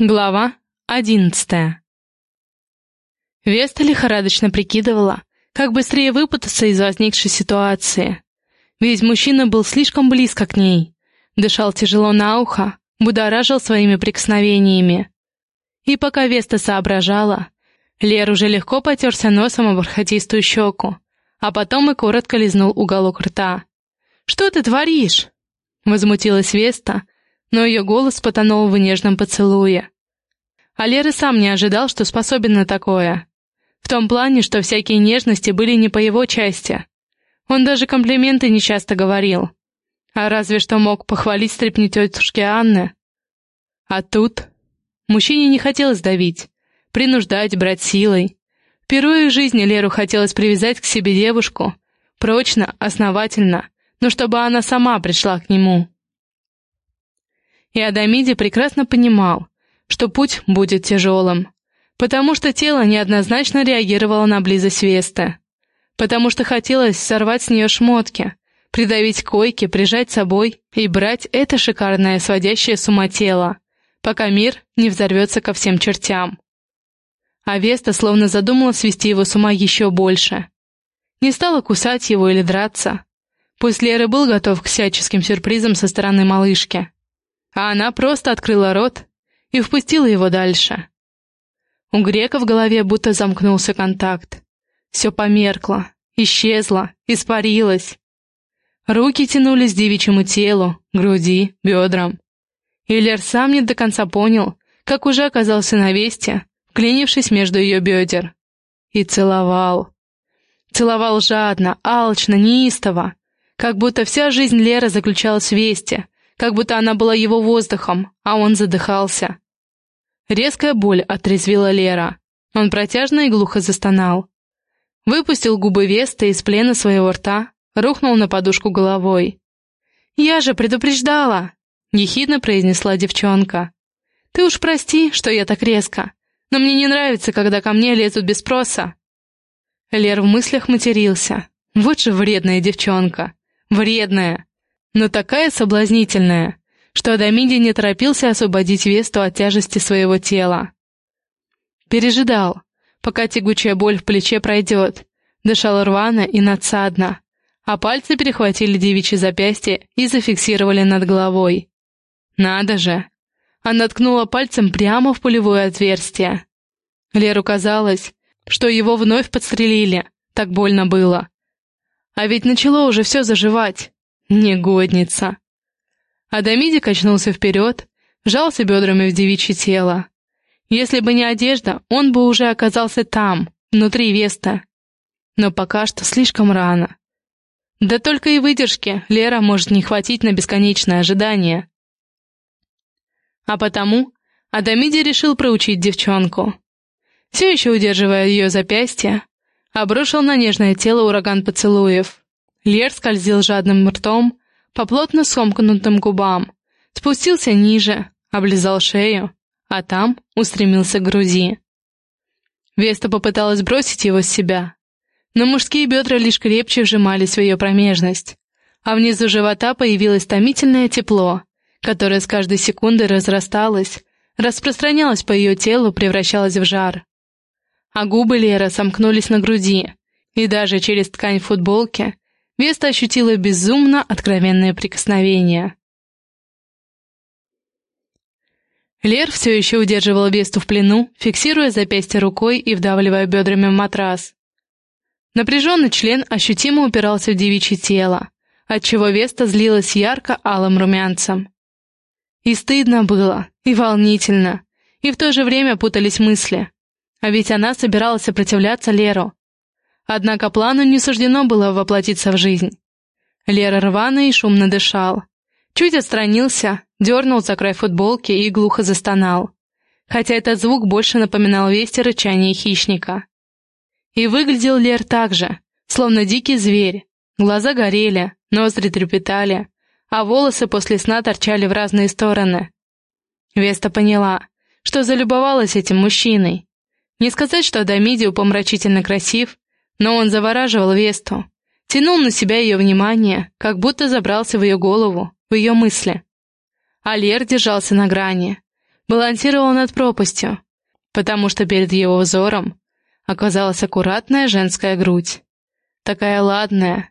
Глава одиннадцатая Веста лихорадочно прикидывала, как быстрее выпутаться из возникшей ситуации. Ведь мужчина был слишком близко к ней, дышал тяжело на ухо, будоражил своими прикосновениями. И пока Веста соображала, Лер уже легко потерся носом о бархатистую щеку, а потом и коротко лизнул уголок рта. «Что ты творишь?» — возмутилась Веста, — но ее голос потонул в нежном поцелуе. А Лера сам не ожидал, что способен на такое. В том плане, что всякие нежности были не по его части. Он даже комплименты нечасто говорил. А разве что мог похвалить стрепни тетушки Анны. А тут... Мужчине не хотелось давить, принуждать, брать силой. Впервые в жизни Леру хотелось привязать к себе девушку, прочно, основательно, но чтобы она сама пришла к нему. И Адамиди прекрасно понимал, что путь будет тяжелым, потому что тело неоднозначно реагировало на близость Весты, потому что хотелось сорвать с нее шмотки, придавить койки, прижать собой и брать это шикарное сводящее с ума тело, пока мир не взорвется ко всем чертям. А Веста словно задумала свести его с ума еще больше. Не стала кусать его или драться. Пусть Лера был готов к всяческим сюрпризам со стороны малышки а она просто открыла рот и впустила его дальше. У грека в голове будто замкнулся контакт. Все померкло, исчезло, испарилось. Руки тянулись к девичьему телу, груди, бедрам. Иллер сам не до конца понял, как уже оказался на весте, вклинившись между ее бедер. И целовал. Целовал жадно, алчно, неистово, как будто вся жизнь Леры заключалась в весте, как будто она была его воздухом, а он задыхался. Резкая боль отрезвила Лера. Он протяжно и глухо застонал. Выпустил губы Веста из плена своего рта, рухнул на подушку головой. «Я же предупреждала!» — ехидно произнесла девчонка. «Ты уж прости, что я так резко, но мне не нравится, когда ко мне лезут без спроса». Лер в мыслях матерился. Вот же вредная девчонка. Вредная но такая соблазнительная, что Адамиди не торопился освободить Весту от тяжести своего тела. Пережидал, пока тягучая боль в плече пройдет, дышал рвано и надсадно, а пальцы перехватили девичьи запястье и зафиксировали над головой. Надо же! Она ткнула пальцем прямо в пулевое отверстие. Леру казалось, что его вновь подстрелили, так больно было. А ведь начало уже все заживать. Негодница. Адамиди качнулся вперед, вжался бедрами в девичье тело. Если бы не одежда, он бы уже оказался там, внутри Веста. Но пока что слишком рано. Да только и выдержки Лера может не хватить на бесконечное ожидание. А потому Адамиди решил проучить девчонку. Все еще удерживая ее запястье, обрушил на нежное тело ураган поцелуев. Лер скользил жадным ртом по плотно сомкнутым губам, спустился ниже, облизал шею, а там устремился к груди. Веста попыталась бросить его с себя, но мужские бедра лишь крепче вжимались в ее промежность, а внизу живота появилось томительное тепло, которое с каждой секундой разрасталось, распространялось по ее телу, превращалось в жар. А губы Леры сомкнулись на груди, и даже через ткань футболки Веста ощутила безумно откровенное прикосновение. Лер все еще удерживал Весту в плену, фиксируя запястье рукой и вдавливая бедрами в матрас. Напряженный член ощутимо упирался в девичье тело, отчего Веста злилась ярко-алым румянцем. И стыдно было, и волнительно, и в то же время путались мысли. А ведь она собиралась сопротивляться Леру, Однако плану не суждено было воплотиться в жизнь. Лера рвано и шумно дышал. Чуть отстранился, дернул за край футболки и глухо застонал. Хотя этот звук больше напоминал весть рычания хищника. И выглядел Лер так же, словно дикий зверь. Глаза горели, ноздри трепетали, а волосы после сна торчали в разные стороны. Веста поняла, что залюбовалась этим мужчиной. Не сказать, что Адамиди упомрачительно красив, но он завораживал Весту, тянул на себя ее внимание, как будто забрался в ее голову, в ее мысли. А Лер держался на грани. балансировал над пропастью, потому что перед его взором оказалась аккуратная женская грудь. Такая ладная,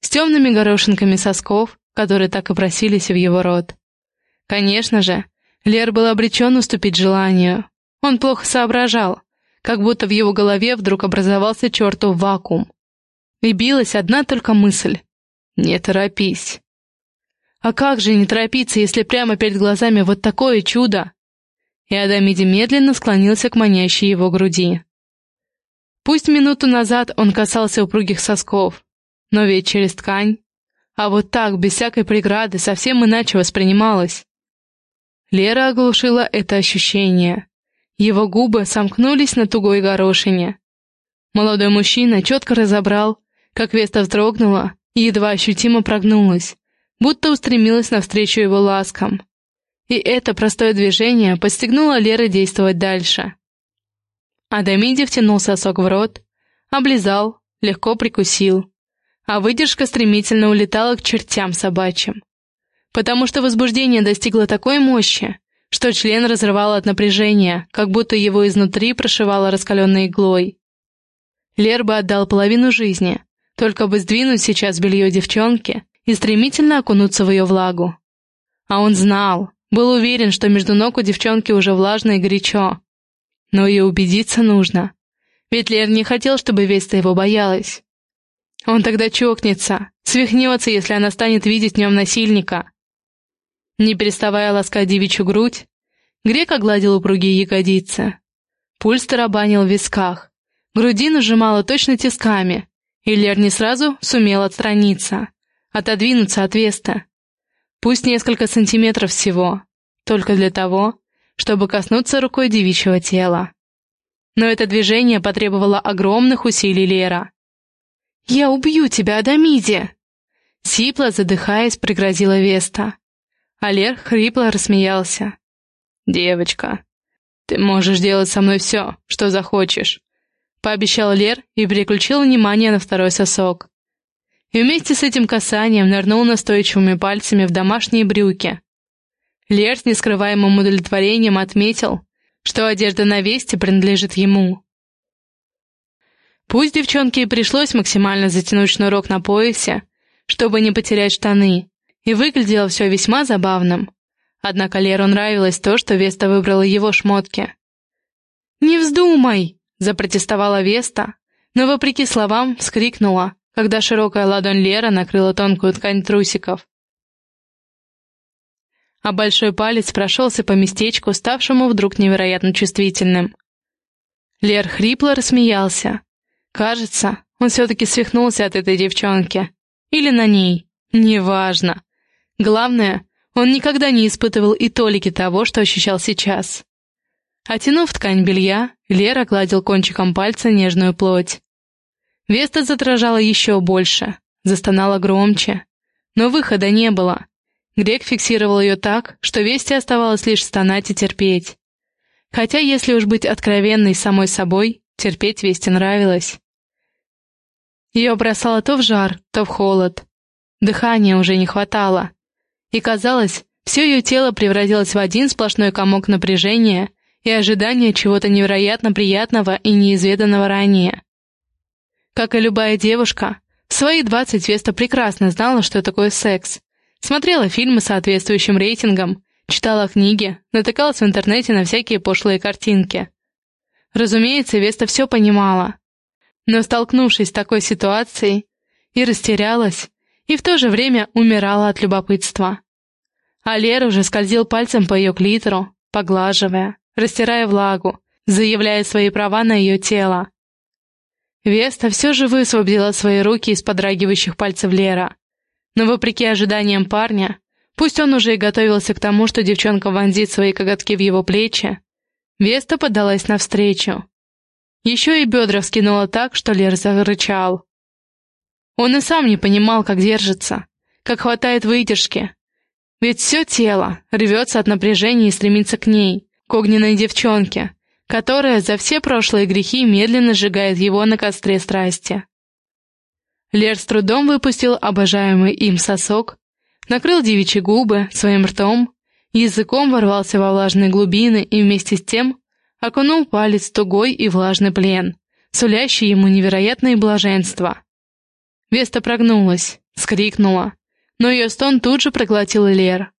с темными горошинками сосков, которые так и просились в его рот. Конечно же, Лер был обречен уступить желанию. Он плохо соображал, как будто в его голове вдруг образовался чертов вакуум. И билась одна только мысль — «Не торопись». А как же не торопиться, если прямо перед глазами вот такое чудо? И Адамиди медленно склонился к манящей его груди. Пусть минуту назад он касался упругих сосков, но ведь через ткань. А вот так, без всякой преграды, совсем иначе воспринималось. Лера оглушила это ощущение. Его губы сомкнулись на тугой горошине. Молодой мужчина четко разобрал, как Веста вздрогнула и едва ощутимо прогнулась, будто устремилась навстречу его ласкам. И это простое движение подстегнуло Леры действовать дальше. Адамиди втянул сосок в рот, облизал, легко прикусил, а выдержка стремительно улетала к чертям собачьим. Потому что возбуждение достигло такой мощи, что член разрывало от напряжения, как будто его изнутри прошивало раскаленной иглой. Лер бы отдал половину жизни, только бы сдвинуть сейчас белье девчонки и стремительно окунуться в ее влагу. А он знал, был уверен, что между ног у девчонки уже влажно и горячо, но и убедиться нужно. Ведь Лер не хотел, чтобы Веста его боялась. Он тогда чокнется, свихнется, если она станет видеть в нем насильника. Не переставая ласкать девичью грудь, Грек огладил упругие ягодицы. Пульс тарабанил в висках, грудину сжимала точно тисками, и Лер не сразу сумел отстраниться, отодвинуться от Веста. Пусть несколько сантиметров всего, только для того, чтобы коснуться рукой девичьего тела. Но это движение потребовало огромных усилий Лера. «Я убью тебя, Адамиди!» Сипла, задыхаясь, пригрозила Веста. А Лер хрипло рассмеялся. «Девочка, ты можешь делать со мной все, что захочешь», пообещал Лер и переключил внимание на второй сосок. И вместе с этим касанием нырнул настойчивыми пальцами в домашние брюки, Лер с нескрываемым удовлетворением отметил, что одежда на весте принадлежит ему. Пусть девчонке и пришлось максимально затянуть шнурок на поясе, чтобы не потерять штаны, и выглядело все весьма забавным. Однако Леру нравилось то, что Веста выбрала его шмотки. «Не вздумай!» — запротестовала Веста, но, вопреки словам, вскрикнула, когда широкая ладонь Лера накрыла тонкую ткань трусиков а большой палец прошелся по местечку, ставшему вдруг невероятно чувствительным. Лер хрипло рассмеялся. Кажется, он все-таки свихнулся от этой девчонки. Или на ней. Неважно. Главное, он никогда не испытывал и толики того, что ощущал сейчас. Отянув ткань белья, Лера гладил кончиком пальца нежную плоть. Веста задрожала еще больше, застонала громче. Но выхода не было. Грек фиксировал ее так, что Вести оставалось лишь стонать и терпеть. Хотя, если уж быть откровенной самой собой, терпеть Вести нравилось. Ее бросало то в жар, то в холод. Дыхания уже не хватало. И казалось, все ее тело превратилось в один сплошной комок напряжения и ожидания чего-то невероятно приятного и неизведанного ранее. Как и любая девушка, в свои двадцать Веста прекрасно знала, что такое секс, Смотрела фильмы с соответствующим рейтингом, читала книги, натыкалась в интернете на всякие пошлые картинки. Разумеется, Веста все понимала. Но, столкнувшись с такой ситуацией, и растерялась, и в то же время умирала от любопытства. А Лера уже скользил пальцем по ее клитору, поглаживая, растирая влагу, заявляя свои права на ее тело. Веста все же высвободила свои руки из подрагивающих пальцев Лера, но вопреки ожиданиям парня, пусть он уже и готовился к тому, что девчонка вонзит свои коготки в его плечи, Веста подалась навстречу. Еще и бедра вскинула так, что Лер зарычал. Он и сам не понимал, как держится, как хватает выдержки. Ведь все тело рвется от напряжения и стремится к ней, к огненной девчонке, которая за все прошлые грехи медленно сжигает его на костре страсти. Лер с трудом выпустил обожаемый им сосок, накрыл девичьи губы своим ртом Языком ворвался во влажные глубины и вместе с тем окунул палец в тугой и влажный плен, сулящий ему невероятное блаженство. Веста прогнулась, скрикнула, но ее стон тут же проглотил Лер.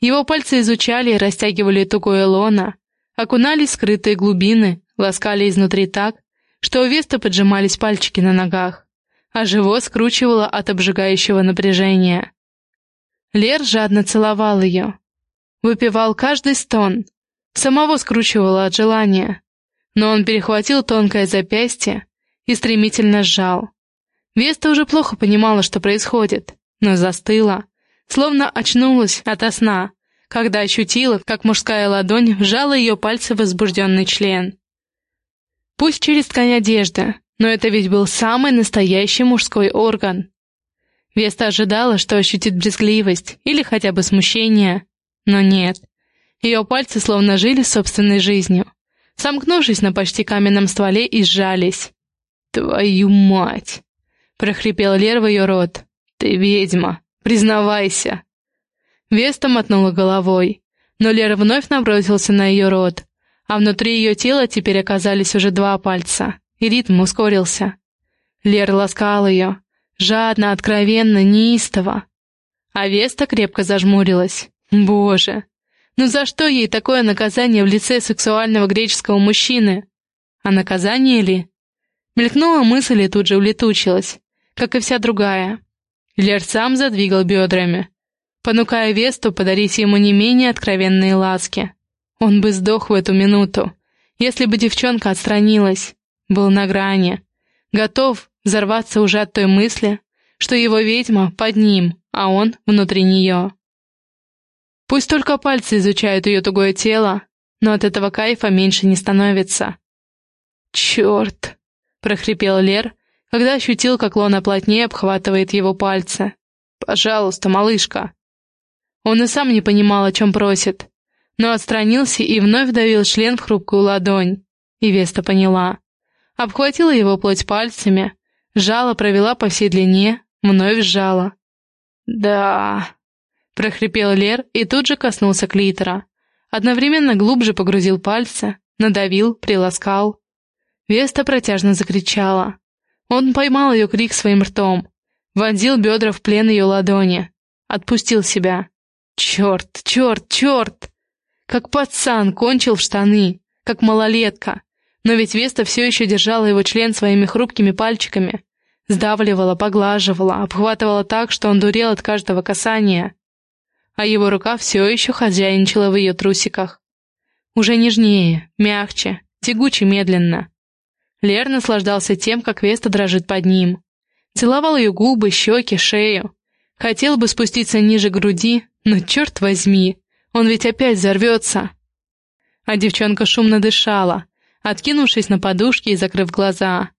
Его пальцы изучали и растягивали тугое лоно, окунались в скрытые глубины, ласкали изнутри так, что у Веста поджимались пальчики на ногах, а живот скручивало от обжигающего напряжения. Лер жадно целовал ее, выпивал каждый стон, самого скручивало от желания, но он перехватил тонкое запястье и стремительно сжал. Веста уже плохо понимала, что происходит, но застыла, словно очнулась ото сна, когда ощутила, как мужская ладонь вжала ее пальцы в возбужденный член. Пусть через ткань одежды, но это ведь был самый настоящий мужской орган. Веста ожидала, что ощутит брезгливость или хотя бы смущение, но нет. Ее пальцы словно жили собственной жизнью, сомкнувшись на почти каменном стволе и сжались. «Твою мать!» — прохрипел Лер в ее рот. «Ты ведьма! Признавайся!» Веста мотнула головой, но Лер вновь набросился на ее рот, а внутри ее тела теперь оказались уже два пальца, и ритм ускорился. Лер ласкал ее, жадно, откровенно, неистово. А Веста крепко зажмурилась. Боже, ну за что ей такое наказание в лице сексуального греческого мужчины? А наказание ли? Мелькнула мысль и тут же улетучилась, как и вся другая. Лер сам задвигал бедрами, понукая Весту подарить ему не менее откровенные ласки. Он бы сдох в эту минуту, если бы девчонка отстранилась, был на грани, готов взорваться уже от той мысли, что его ведьма под ним, а он внутри нее. Пусть только пальцы изучают ее тугое тело, но от этого кайфа меньше не становится. «Черт!» — прохрипел Лер, когда ощутил, как лона плотнее обхватывает его пальцы. «Пожалуйста, малышка!» Он и сам не понимал, о чем просит, но отстранился и вновь давил член в хрупкую ладонь. И Веста поняла. Обхватила его плоть пальцами, жала провела по всей длине, вновь сжала. «Да...» — прохрипел Лер и тут же коснулся клитора. Одновременно глубже погрузил пальцы, надавил, приласкал. Веста протяжно закричала. Он поймал ее крик своим ртом, вонзил бедра в плен ее ладони, отпустил себя. Черт, черт, черт! Как пацан кончил в штаны, как малолетка. Но ведь Веста все еще держала его член своими хрупкими пальчиками. Сдавливала, поглаживала, обхватывала так, что он дурел от каждого касания. А его рука все еще хозяйничала в ее трусиках. Уже нежнее, мягче, тягуче медленно. Лер наслаждался тем, как Веста дрожит под ним. Целовал ее губы, щеки, шею. Хотел бы спуститься ниже груди, но черт возьми, он ведь опять взорвется. А девчонка шумно дышала, откинувшись на подушке и закрыв глаза.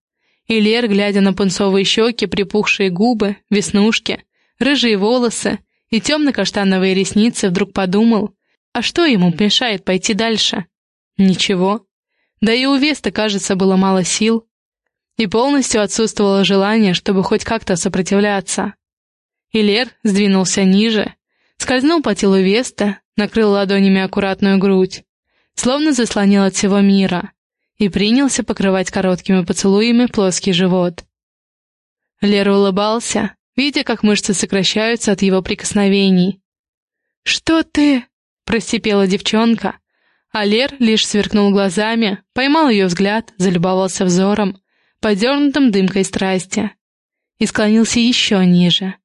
И Лер, глядя на пунцовые щеки, припухшие губы, веснушки, рыжие волосы и темно-каштановые ресницы, вдруг подумал, а что ему мешает пойти дальше? Ничего. Да и у Веста, кажется, было мало сил. И полностью отсутствовало желание, чтобы хоть как-то сопротивляться. И Лер сдвинулся ниже, скользнул по телу Веста, накрыл ладонями аккуратную грудь, словно заслонил от всего мира, и принялся покрывать короткими поцелуями плоский живот. Лера улыбался, видя, как мышцы сокращаются от его прикосновений. «Что ты?» — просипела девчонка, а Лер лишь сверкнул глазами, поймал ее взгляд, залюбовался взором, подернутым дымкой страсти, и склонился еще ниже.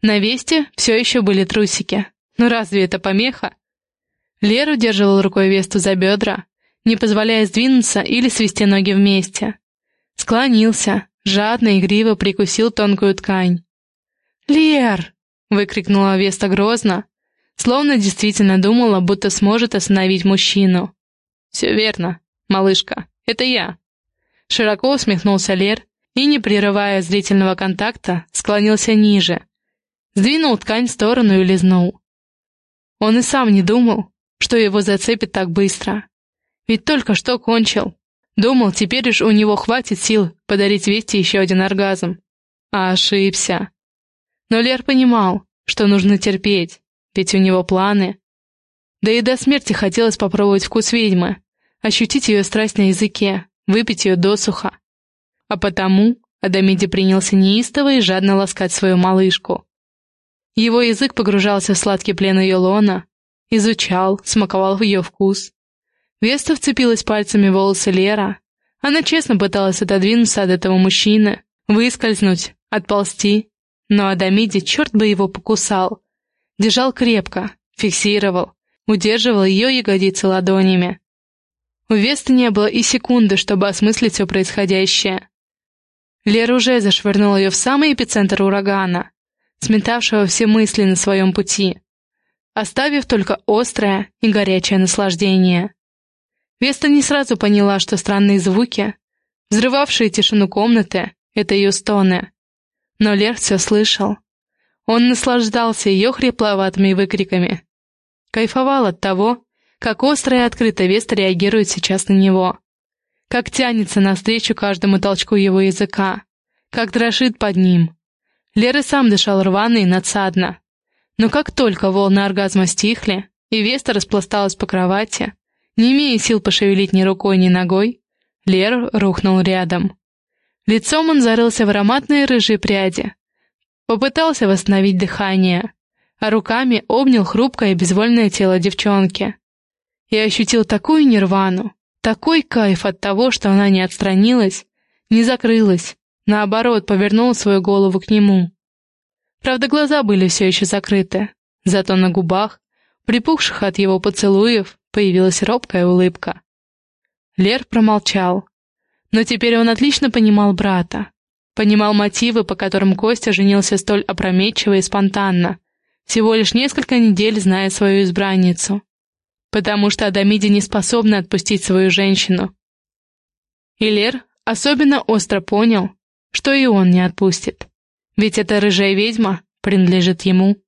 На весте все еще были трусики, ну разве это помеха? Лер удерживал рукой Весту за бедра, не позволяя сдвинуться или свести ноги вместе. Склонился, жадно и игриво прикусил тонкую ткань. «Лер!» — выкрикнула Веста грозно, словно действительно думала, будто сможет остановить мужчину. «Все верно, малышка, это я». Широко усмехнулся Лер и, не прерывая зрительного контакта, склонился ниже. Сдвинул ткань в сторону и лизнул. Он и сам не думал, что его зацепит так быстро. Ведь только что кончил. Думал, теперь уж у него хватит сил подарить Вести еще один оргазм. А ошибся. Но Лер понимал, что нужно терпеть, ведь у него планы. Да и до смерти хотелось попробовать вкус ведьмы, ощутить ее страсть на языке, выпить ее досуха. А потому Адамиди принялся неистово и жадно ласкать свою малышку. Его язык погружался в сладкий плен ее лона, изучал, смаковал ее вкус. Веста вцепилась пальцами в волосы Лера. Она честно пыталась отодвинуться от этого мужчины, выскользнуть, отползти. Но Адамиди, черт бы его покусал. Держал крепко, фиксировал, удерживал ее ягодицы ладонями. У Весты не было и секунды, чтобы осмыслить все происходящее. Лера уже зашвырнула ее в самый эпицентр урагана, сметавшего все мысли на своем пути, оставив только острое и горячее наслаждение. Веста не сразу поняла, что странные звуки, взрывавшие тишину комнаты, — это ее стоны. Но Лер все слышал. Он наслаждался ее хрипловатыми выкриками. Кайфовал от того, как остро и открыто Веста реагирует сейчас на него. Как тянется навстречу каждому толчку его языка. Как дрожит под ним. Лера сам дышал рвано и надсадно. Но как только волны оргазма стихли, и Веста распласталась по кровати, не имея сил пошевелить ни рукой, ни ногой, Лер рухнул рядом. Лицом он зарылся в ароматные рыжие пряди. Попытался восстановить дыхание, а руками обнял хрупкое и безвольное тело девчонки. И ощутил такую нирвану, такой кайф от того, что она не отстранилась, не закрылась, наоборот, повернула свою голову к нему. Правда, глаза были все еще закрыты, зато на губах, припухших от его поцелуев, появилась робкая улыбка. Лер промолчал. Но теперь он отлично понимал брата. Понимал мотивы, по которым Костя женился столь опрометчиво и спонтанно, всего лишь несколько недель зная свою избранницу. Потому что Адамиди не способна отпустить свою женщину. И Лер особенно остро понял, что и он не отпустит. Ведь эта рыжая ведьма принадлежит ему.